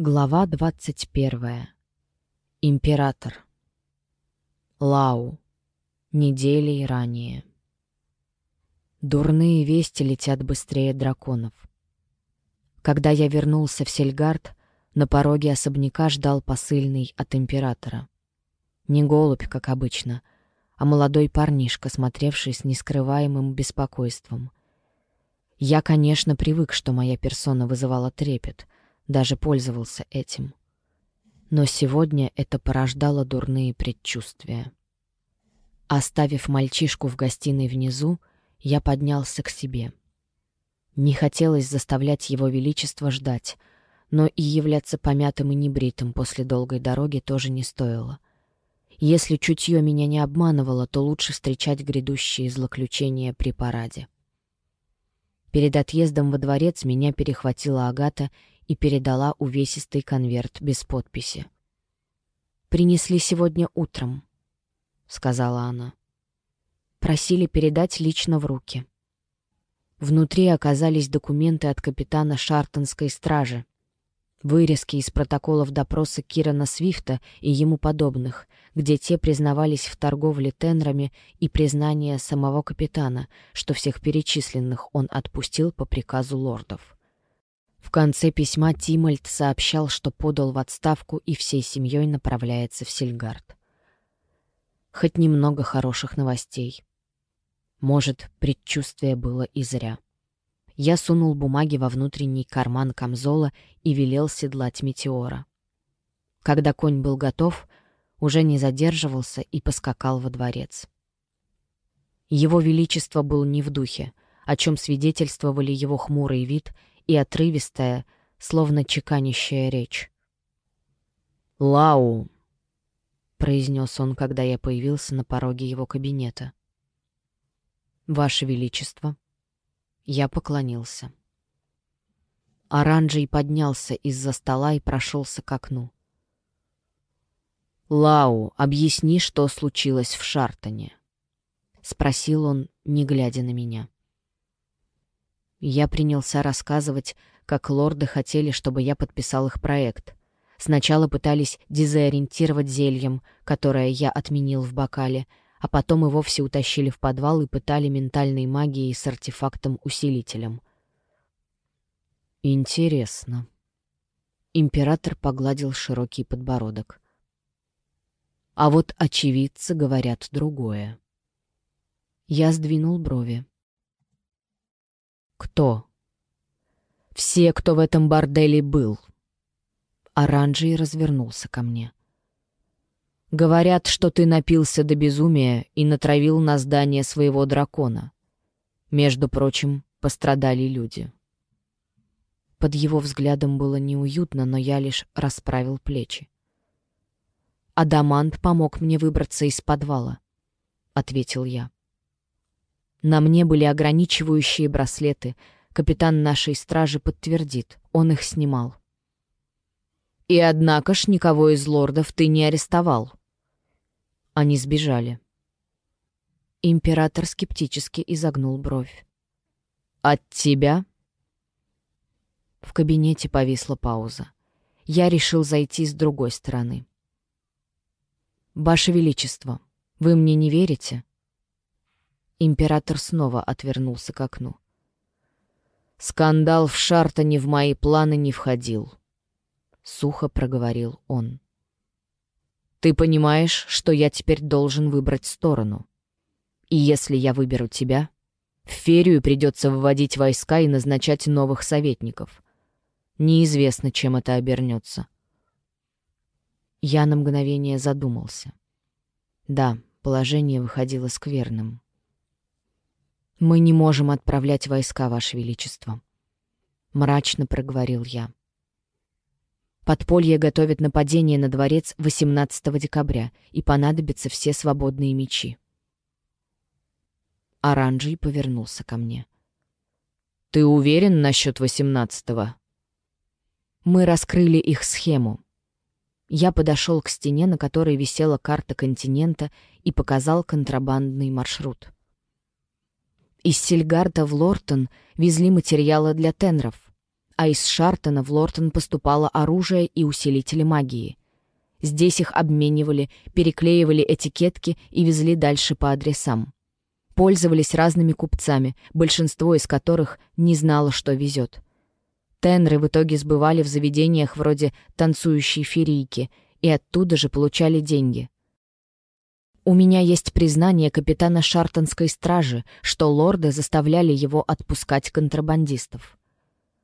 Глава двадцать первая. Император. Лау. Недели ранее. Дурные вести летят быстрее драконов. Когда я вернулся в Сельгард, на пороге особняка ждал посыльный от императора. Не голубь, как обычно, а молодой парнишка, смотревший с нескрываемым беспокойством. Я, конечно, привык, что моя персона вызывала трепет — даже пользовался этим. Но сегодня это порождало дурные предчувствия. Оставив мальчишку в гостиной внизу, я поднялся к себе. Не хотелось заставлять его величество ждать, но и являться помятым и небритым после долгой дороги тоже не стоило. Если чутье меня не обманывало, то лучше встречать грядущие злоключения при параде. Перед отъездом во дворец меня перехватила Агата и передала увесистый конверт без подписи. «Принесли сегодня утром», — сказала она. Просили передать лично в руки. Внутри оказались документы от капитана Шартонской стражи, вырезки из протоколов допроса Кирана Свифта и ему подобных, где те признавались в торговле тенрами и признание самого капитана, что всех перечисленных он отпустил по приказу лордов. В конце письма Тимольд сообщал, что подал в отставку и всей семьей направляется в Сильгард. Хоть немного хороших новостей. Может, предчувствие было и зря. Я сунул бумаги во внутренний карман камзола и велел седлать метеора. Когда конь был готов, уже не задерживался и поскакал во дворец. Его Величество был не в духе, о чем свидетельствовали его хмурый вид и отрывистая, словно чеканящая речь. «Лау!» — произнес он, когда я появился на пороге его кабинета. «Ваше Величество!» Я поклонился. Оранжей поднялся из-за стола и прошелся к окну. «Лау, объясни, что случилось в Шартоне?» — спросил он, не глядя на меня. Я принялся рассказывать, как лорды хотели, чтобы я подписал их проект. Сначала пытались дезориентировать зельем, которое я отменил в бокале, а потом и вовсе утащили в подвал и пытали ментальной магией с артефактом-усилителем. Интересно. Император погладил широкий подбородок. А вот очевидцы говорят другое. Я сдвинул брови. Кто? Все, кто в этом борделе был. Оранжий развернулся ко мне. Говорят, что ты напился до безумия и натравил на здание своего дракона. Между прочим, пострадали люди. Под его взглядом было неуютно, но я лишь расправил плечи. «Адамант помог мне выбраться из подвала», — ответил я. На мне были ограничивающие браслеты. Капитан нашей стражи подтвердит, он их снимал. И однако ж никого из лордов ты не арестовал. Они сбежали. Император скептически изогнул бровь. «От тебя?» В кабинете повисла пауза. Я решил зайти с другой стороны. «Ваше Величество, вы мне не верите?» Император снова отвернулся к окну. «Скандал в Шартоне в мои планы не входил», — сухо проговорил он. «Ты понимаешь, что я теперь должен выбрать сторону. И если я выберу тебя, в Ферию придется выводить войска и назначать новых советников. Неизвестно, чем это обернется». Я на мгновение задумался. Да, положение выходило скверным. «Мы не можем отправлять войска, Ваше Величество», — мрачно проговорил я. Подполье готовит нападение на дворец 18 декабря, и понадобятся все свободные мечи. Оранжий повернулся ко мне. «Ты уверен насчет 18-го?» Мы раскрыли их схему. Я подошел к стене, на которой висела карта континента, и показал контрабандный маршрут. Из Сильгарда в Лортон везли материалы для тенров, а из Шартона в Лортон поступало оружие и усилители магии. Здесь их обменивали, переклеивали этикетки и везли дальше по адресам. Пользовались разными купцами, большинство из которых не знало, что везет. Тенры в итоге сбывали в заведениях вроде «танцующей ферийки» и оттуда же получали деньги. У меня есть признание капитана Шартонской стражи, что лорды заставляли его отпускать контрабандистов.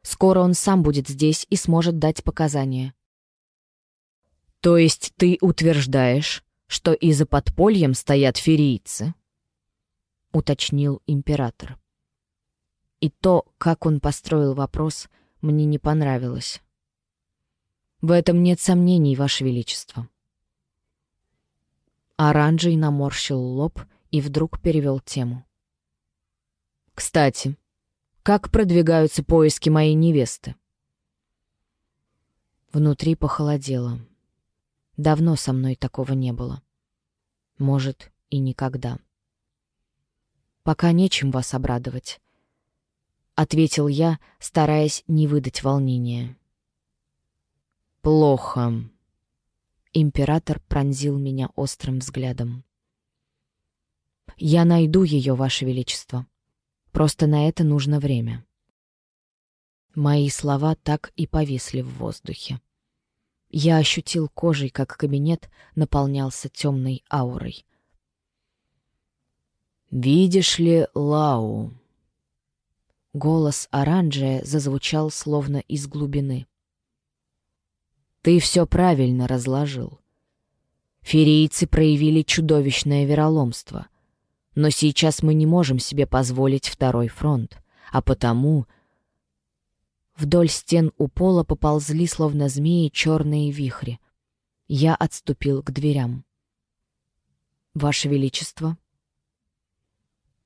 Скоро он сам будет здесь и сможет дать показания. «То есть ты утверждаешь, что и за подпольем стоят ферийцы?» — уточнил император. И то, как он построил вопрос, мне не понравилось. «В этом нет сомнений, Ваше Величество». Оранжей наморщил лоб и вдруг перевел тему. «Кстати, как продвигаются поиски моей невесты?» Внутри похолодело. Давно со мной такого не было. Может, и никогда. «Пока нечем вас обрадовать», — ответил я, стараясь не выдать волнения. «Плохо». Император пронзил меня острым взглядом. «Я найду ее, Ваше Величество», Просто на это нужно время. Мои слова так и повисли в воздухе. Я ощутил кожей, как кабинет наполнялся темной аурой. «Видишь ли, Лау?» Голос оранжия зазвучал словно из глубины. «Ты все правильно разложил. Ферийцы проявили чудовищное вероломство. Но сейчас мы не можем себе позволить второй фронт, а потому... Вдоль стен у пола поползли, словно змеи, черные вихри. Я отступил к дверям. «Ваше Величество?»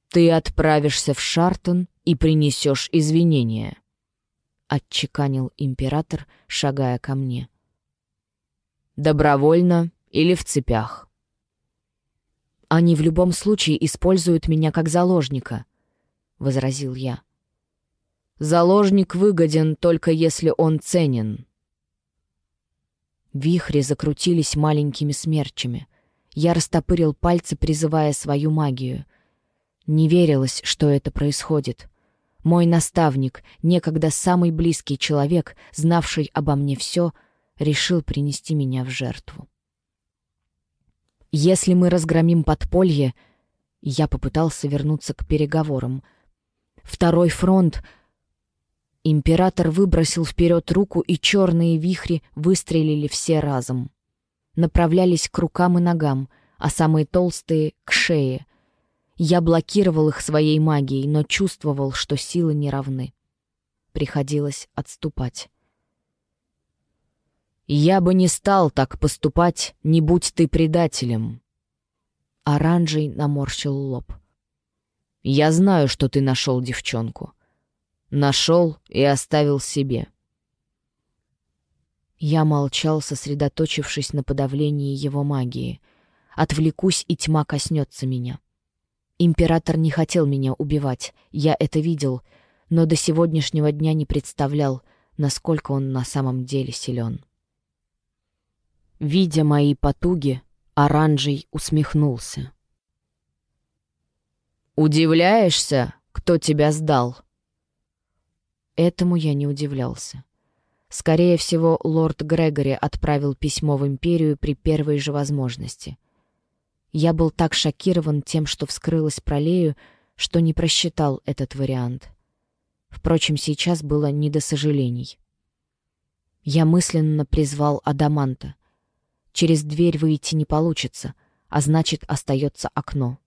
«Ты отправишься в Шартон и принесешь извинения», — отчеканил император, шагая ко мне. «Добровольно или в цепях?» «Они в любом случае используют меня как заложника», — возразил я. «Заложник выгоден только если он ценен». Вихри закрутились маленькими смерчами. Я растопырил пальцы, призывая свою магию. Не верилось, что это происходит. Мой наставник, некогда самый близкий человек, знавший обо мне все, решил принести меня в жертву. Если мы разгромим подполье... Я попытался вернуться к переговорам. Второй фронт... Император выбросил вперед руку, и черные вихри выстрелили все разом. Направлялись к рукам и ногам, а самые толстые — к шее. Я блокировал их своей магией, но чувствовал, что силы не равны. Приходилось отступать. «Я бы не стал так поступать, не будь ты предателем». Оранжей наморщил лоб. «Я знаю, что ты нашел девчонку. Нашел и оставил себе». Я молчал, сосредоточившись на подавлении его магии. Отвлекусь, и тьма коснется меня. Император не хотел меня убивать, я это видел, но до сегодняшнего дня не представлял, насколько он на самом деле силен. Видя мои потуги, Оранжей усмехнулся. «Удивляешься, кто тебя сдал?» Этому я не удивлялся. Скорее всего, лорд Грегори отправил письмо в Империю при первой же возможности. Я был так шокирован тем, что вскрылась пролею, что не просчитал этот вариант. Впрочем, сейчас было не до сожалений. Я мысленно призвал Адаманта. Через дверь выйти не получится, а значит, остается окно.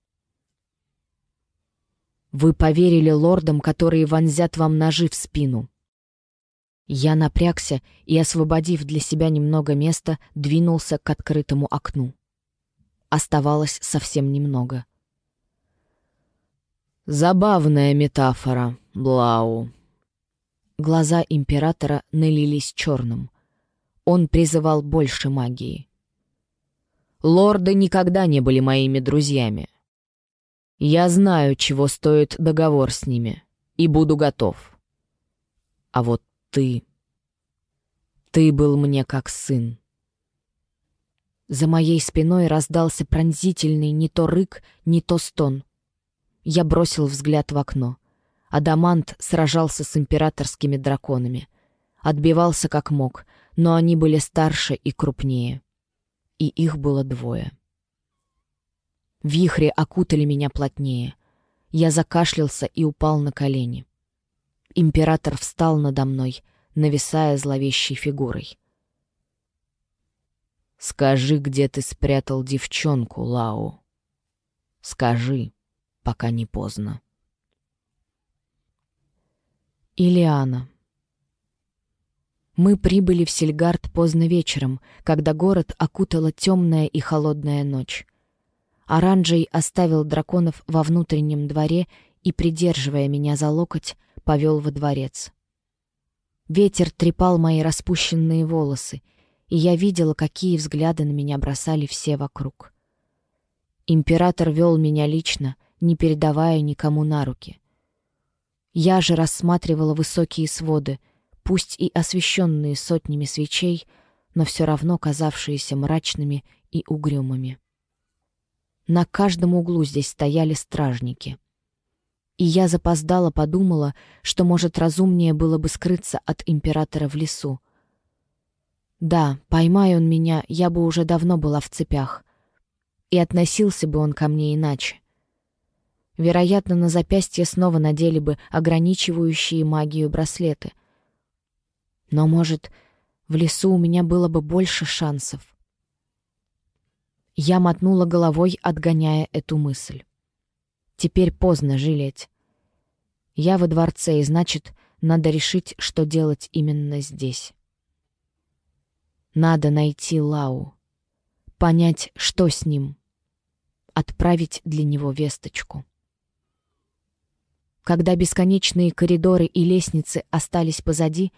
Вы поверили лордам, которые вонзят вам ножи в спину. Я напрягся и, освободив для себя немного места, двинулся к открытому окну. Оставалось совсем немного. «Забавная метафора, Блау». Глаза императора налились черным. Он призывал больше магии. Лорды никогда не были моими друзьями. Я знаю, чего стоит договор с ними, и буду готов. А вот ты. Ты был мне как сын. За моей спиной раздался пронзительный не то рык, не то стон. Я бросил взгляд в окно. Адамант сражался с императорскими драконами. Отбивался как мог, но они были старше и крупнее. И их было двое. Вихри окутали меня плотнее. Я закашлялся и упал на колени. Император встал надо мной, нависая зловещей фигурой. «Скажи, где ты спрятал девчонку, Лау. Скажи, пока не поздно». Илиана. Мы прибыли в Сельгард поздно вечером, когда город окутала темная и холодная ночь. Оранжей оставил драконов во внутреннем дворе и, придерживая меня за локоть, повел во дворец. Ветер трепал мои распущенные волосы, и я видела, какие взгляды на меня бросали все вокруг. Император вел меня лично, не передавая никому на руки. Я же рассматривала высокие своды, пусть и освещенные сотнями свечей, но все равно казавшиеся мрачными и угрюмыми. На каждом углу здесь стояли стражники. И я запоздала подумала, что, может, разумнее было бы скрыться от императора в лесу. Да, поймай он меня, я бы уже давно была в цепях. И относился бы он ко мне иначе. Вероятно, на запястье снова надели бы ограничивающие магию браслеты. Но, может, в лесу у меня было бы больше шансов. Я мотнула головой, отгоняя эту мысль. Теперь поздно жалеть. Я во дворце, и значит, надо решить, что делать именно здесь. Надо найти Лау. Понять, что с ним. Отправить для него весточку. Когда бесконечные коридоры и лестницы остались позади,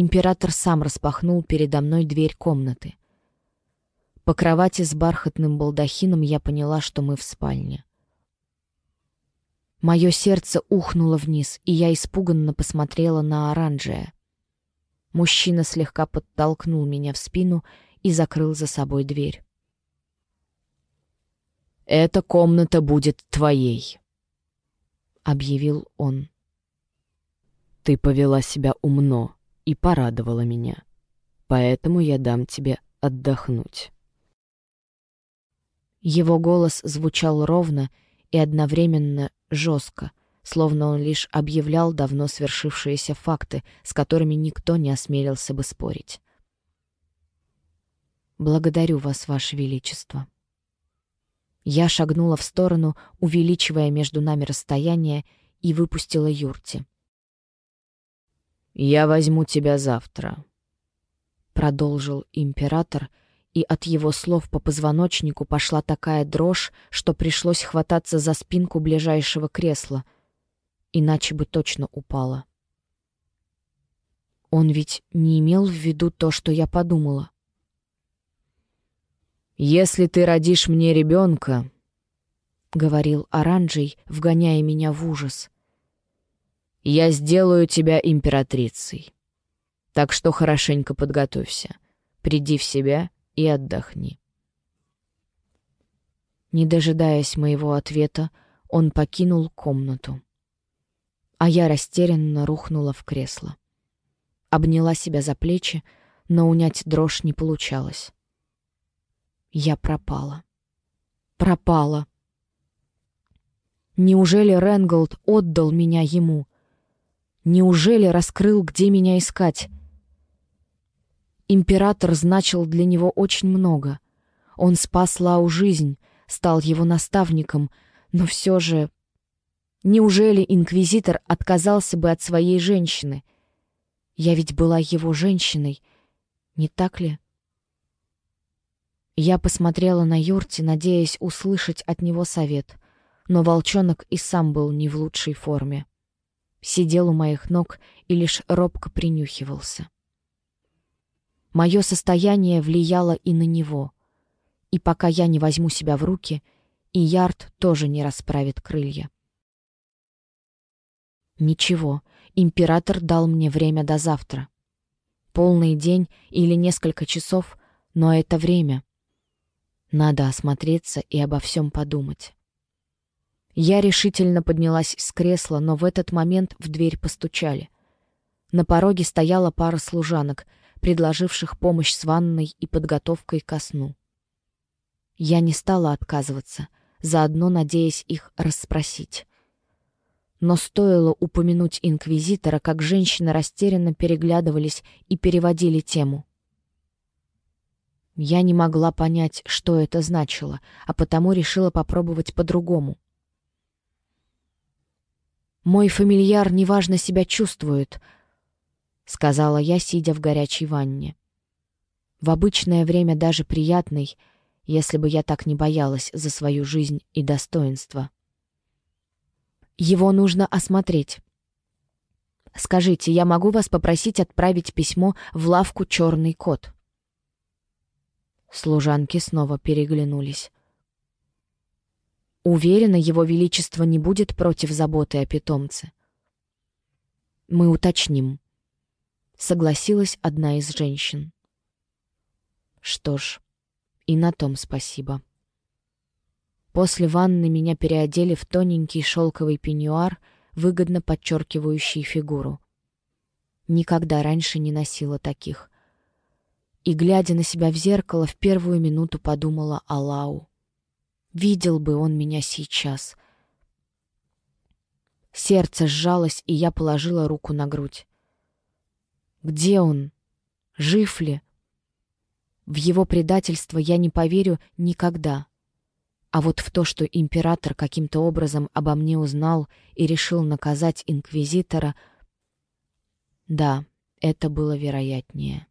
император сам распахнул передо мной дверь комнаты — по кровати с бархатным балдахином я поняла, что мы в спальне. Мое сердце ухнуло вниз, и я испуганно посмотрела на оранжее. Мужчина слегка подтолкнул меня в спину и закрыл за собой дверь. «Эта комната будет твоей», — объявил он. «Ты повела себя умно и порадовала меня, поэтому я дам тебе отдохнуть». Его голос звучал ровно и одновременно жестко, словно он лишь объявлял давно свершившиеся факты, с которыми никто не осмелился бы спорить. «Благодарю вас, Ваше Величество». Я шагнула в сторону, увеличивая между нами расстояние, и выпустила Юрти. «Я возьму тебя завтра», — продолжил император, — и от его слов по позвоночнику пошла такая дрожь, что пришлось хвататься за спинку ближайшего кресла, иначе бы точно упала. Он ведь не имел в виду то, что я подумала. «Если ты родишь мне ребенка, — говорил Оранжей, вгоняя меня в ужас, — я сделаю тебя императрицей. Так что хорошенько подготовься, приди в себя и отдохни. Не дожидаясь моего ответа, он покинул комнату. А я растерянно рухнула в кресло. Обняла себя за плечи, но унять дрожь не получалось. Я пропала. Пропала. Неужели Ренголд отдал меня ему? Неужели раскрыл, где меня искать? Император значил для него очень много. Он спас Лау жизнь, стал его наставником, но все же... Неужели инквизитор отказался бы от своей женщины? Я ведь была его женщиной, не так ли? Я посмотрела на Юрти, надеясь услышать от него совет, но волчонок и сам был не в лучшей форме. Сидел у моих ног и лишь робко принюхивался. Мое состояние влияло и на него. И пока я не возьму себя в руки, и Ярд тоже не расправит крылья. Ничего, Император дал мне время до завтра. Полный день или несколько часов, но это время. Надо осмотреться и обо всем подумать. Я решительно поднялась с кресла, но в этот момент в дверь постучали. На пороге стояла пара служанок, предложивших помощь с ванной и подготовкой ко сну. Я не стала отказываться, заодно надеясь их расспросить. Но стоило упомянуть инквизитора, как женщины растерянно переглядывались и переводили тему. Я не могла понять, что это значило, а потому решила попробовать по-другому. «Мой фамильяр неважно себя чувствует», — сказала я, сидя в горячей ванне. В обычное время даже приятный, если бы я так не боялась за свою жизнь и достоинство. Его нужно осмотреть. Скажите, я могу вас попросить отправить письмо в лавку «Черный кот»?» Служанки снова переглянулись. Уверена, его величество не будет против заботы о питомце. Мы уточним. Согласилась одна из женщин. Что ж, и на том спасибо. После ванны меня переодели в тоненький шелковый пеньюар, выгодно подчеркивающий фигуру. Никогда раньше не носила таких. И, глядя на себя в зеркало, в первую минуту подумала о Лау. Видел бы он меня сейчас. Сердце сжалось, и я положила руку на грудь. Где он? Жив ли? В его предательство я не поверю никогда. А вот в то, что император каким-то образом обо мне узнал и решил наказать инквизитора, да, это было вероятнее.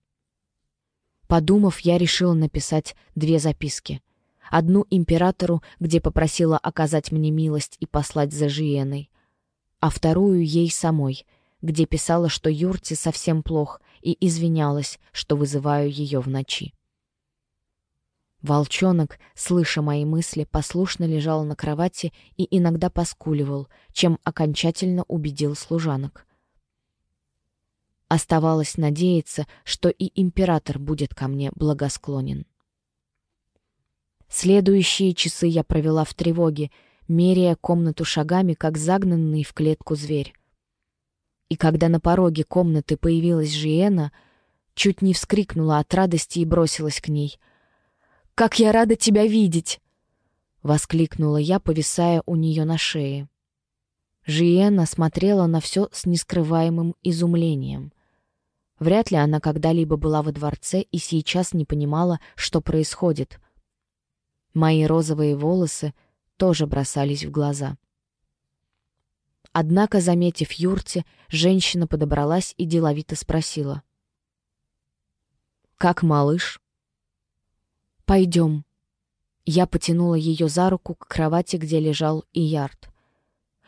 Подумав, я решила написать две записки. Одну императору, где попросила оказать мне милость и послать за Жиеной, а вторую ей самой, где писала, что Юрте совсем плох, и извинялась, что вызываю ее в ночи. Волчонок, слыша мои мысли, послушно лежал на кровати и иногда поскуливал, чем окончательно убедил служанок. Оставалось надеяться, что и император будет ко мне благосклонен. Следующие часы я провела в тревоге, меряя комнату шагами, как загнанный в клетку зверь. И когда на пороге комнаты появилась Жиена, чуть не вскрикнула от радости и бросилась к ней. «Как я рада тебя видеть!» — воскликнула я, повисая у нее на шее. Жиена смотрела на все с нескрываемым изумлением. Вряд ли она когда-либо была во дворце и сейчас не понимала, что происходит. Мои розовые волосы тоже бросались в глаза. Однако, заметив Юрти, женщина подобралась и деловито спросила. «Как малыш?» «Пойдем». Я потянула ее за руку к кровати, где лежал Иярд.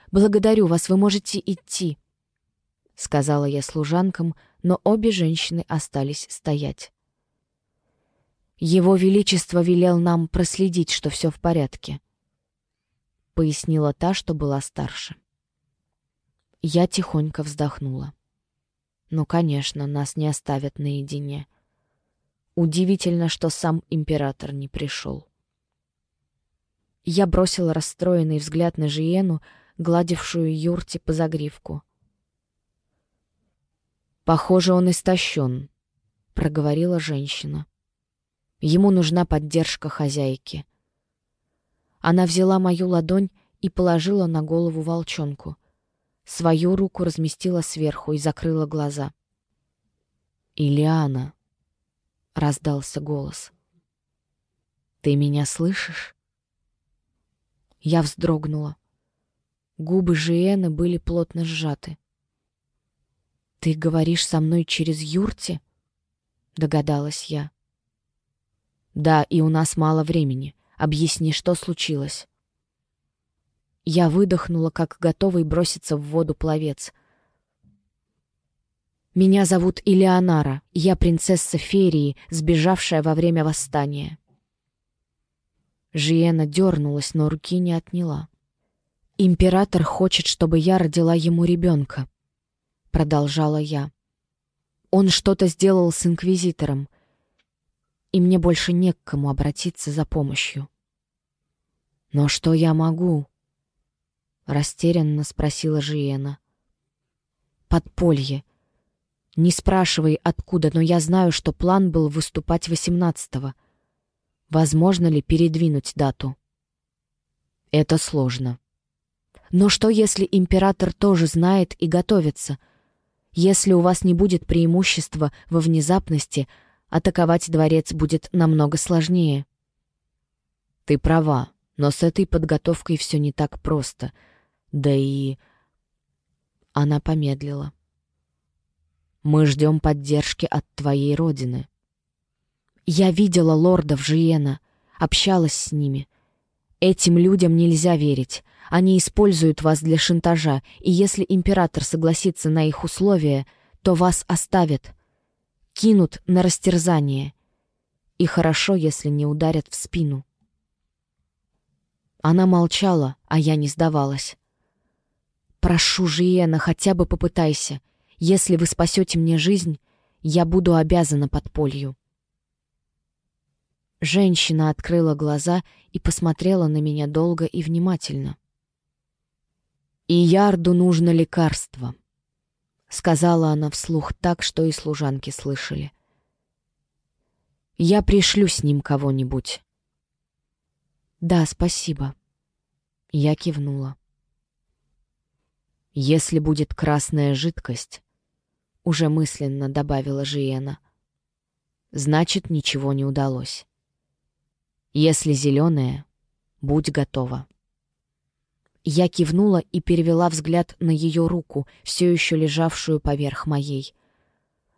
«Благодарю вас, вы можете идти», — сказала я служанкам, но обе женщины остались стоять. Его Величество велел нам проследить, что все в порядке», — пояснила та, что была старше. Я тихонько вздохнула. «Ну, конечно, нас не оставят наедине. Удивительно, что сам император не пришел». Я бросила расстроенный взгляд на Жиену, гладившую Юрти по загривку. «Похоже, он истощен», — проговорила женщина. Ему нужна поддержка хозяйки. Она взяла мою ладонь и положила на голову волчонку. Свою руку разместила сверху и закрыла глаза. «Илиана», — раздался голос, — «ты меня слышишь?» Я вздрогнула. Губы Жиэны были плотно сжаты. «Ты говоришь со мной через юрти?» — догадалась я. «Да, и у нас мало времени. Объясни, что случилось?» Я выдохнула, как готовый броситься в воду пловец. «Меня зовут Илеонара. Я принцесса Ферии, сбежавшая во время восстания». Жиена дернулась, но руки не отняла. «Император хочет, чтобы я родила ему ребенка», — продолжала я. «Он что-то сделал с Инквизитором, и мне больше не к кому обратиться за помощью». «Но что я могу?» — растерянно спросила Жиена. «Подполье. Не спрашивай, откуда, но я знаю, что план был выступать восемнадцатого. Возможно ли передвинуть дату?» «Это сложно», но что, если император тоже знает и готовится? Если у вас не будет преимущества во внезапности, атаковать дворец будет намного сложнее. Ты права, но с этой подготовкой все не так просто. Да и... Она помедлила. Мы ждем поддержки от твоей родины. Я видела лордов Жиена, общалась с ними. Этим людям нельзя верить. Они используют вас для шантажа, и если император согласится на их условия, то вас оставят. Кинут на растерзание. И хорошо, если не ударят в спину. Она молчала, а я не сдавалась. «Прошу, Жиена, хотя бы попытайся. Если вы спасете мне жизнь, я буду обязана подполью». Женщина открыла глаза и посмотрела на меня долго и внимательно. «И Ярду нужно лекарство», — сказала она вслух так, что и служанки слышали. «Я пришлю с ним кого-нибудь». «Да, спасибо». Я кивнула. «Если будет красная жидкость», — уже мысленно добавила Жиена, — «значит, ничего не удалось. Если зеленая, будь готова». Я кивнула и перевела взгляд на ее руку, все еще лежавшую поверх моей.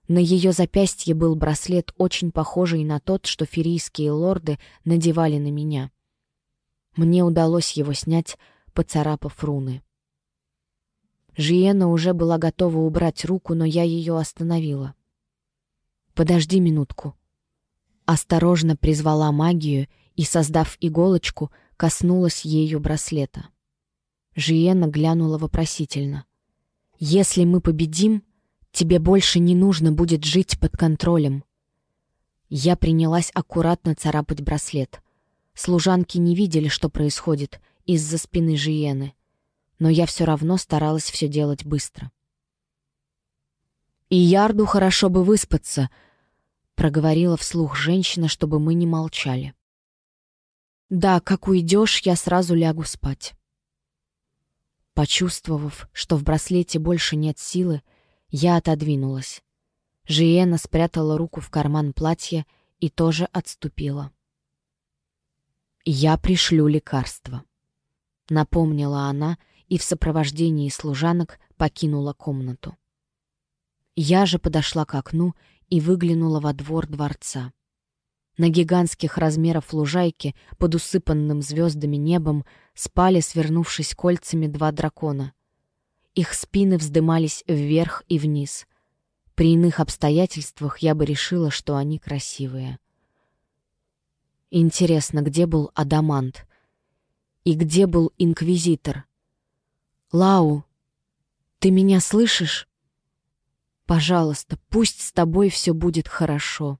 На ее запястье был браслет, очень похожий на тот, что ферийские лорды надевали на меня. Мне удалось его снять, поцарапав руны. Жиена уже была готова убрать руку, но я ее остановила. «Подожди минутку». Осторожно призвала магию и, создав иголочку, коснулась ею браслета. Жиена глянула вопросительно. «Если мы победим, тебе больше не нужно будет жить под контролем». Я принялась аккуратно царапать браслет. Служанки не видели, что происходит из-за спины Жиены, но я все равно старалась все делать быстро. «И Ярду хорошо бы выспаться», — проговорила вслух женщина, чтобы мы не молчали. «Да, как уйдешь, я сразу лягу спать». Почувствовав, что в браслете больше нет силы, я отодвинулась. Жиена спрятала руку в карман платья и тоже отступила. «Я пришлю лекарство», — напомнила она и в сопровождении служанок покинула комнату. Я же подошла к окну и выглянула во двор дворца. На гигантских размеров лужайке под усыпанным звездами небом спали, свернувшись кольцами, два дракона. Их спины вздымались вверх и вниз. При иных обстоятельствах я бы решила, что они красивые. Интересно, где был Адамант? И где был Инквизитор? Лау, ты меня слышишь? Пожалуйста, пусть с тобой все будет хорошо.